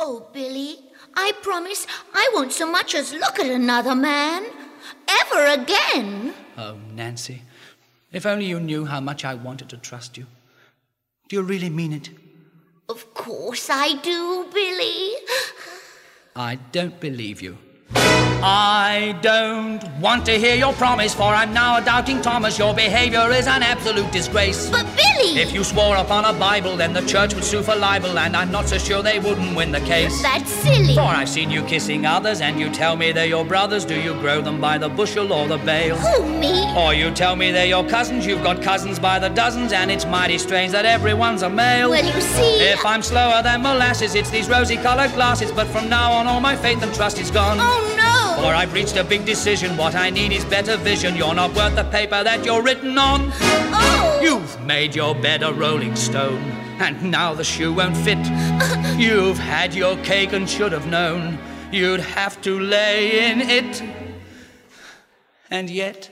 Oh, Billy, I promise I won't so much as look at another man. Ever again. Oh, Nancy, if only you knew how much I wanted to trust you. Do you really mean it? Of course I do, Billy. I don't believe you. I don't want to hear your promise, for I'm now a doubting Thomas. Your behavior is an absolute disgrace. But Billy! If you swore upon a Bible, then the church would sue for libel, and I'm not so sure they wouldn't win the case. That's silly. For I've seen you kissing others, and you tell me they're your brothers. Do you grow them by the bushel or the bale? Who, me? Or you tell me they're your cousins. You've got cousins by the dozens, and it's mighty strange that everyone's a male. Well, you see. If I'm slower than molasses, it's these rosy colored glasses. But from now on, all my faith and trust is gone. Oh, no! For I've reached a big decision. What I need is better vision. You're not worth the paper that you're written on. Oh! Made your bed a rolling stone, and now the shoe won't fit. You've had your cake and should have known you'd have to lay in it. And yet,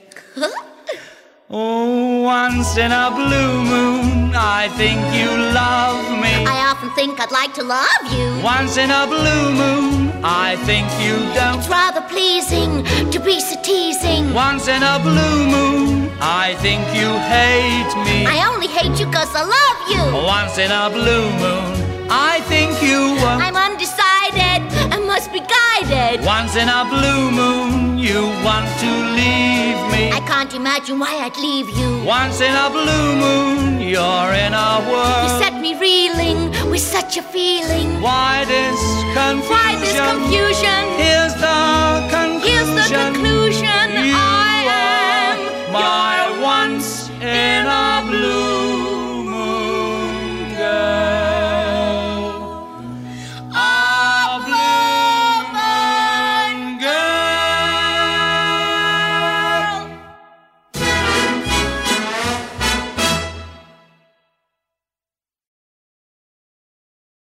oh, once in a blue moon, I think you love me. I often think I'd like to love you. Once in a blue moon, I think you don't. It's rather pleasing to be so teasing. Once in a blue moon, I think you hate me. I only hate you 'cause I love you. Once in a blue moon, I think you were. I'm undecided and must be guided. Once in a blue moon, you want to leave me. I can't imagine why I'd leave you. Once in a blue moon, you're in a world. You set me reeling with such a feeling. Why this confusion? Why this confusion? in a blue.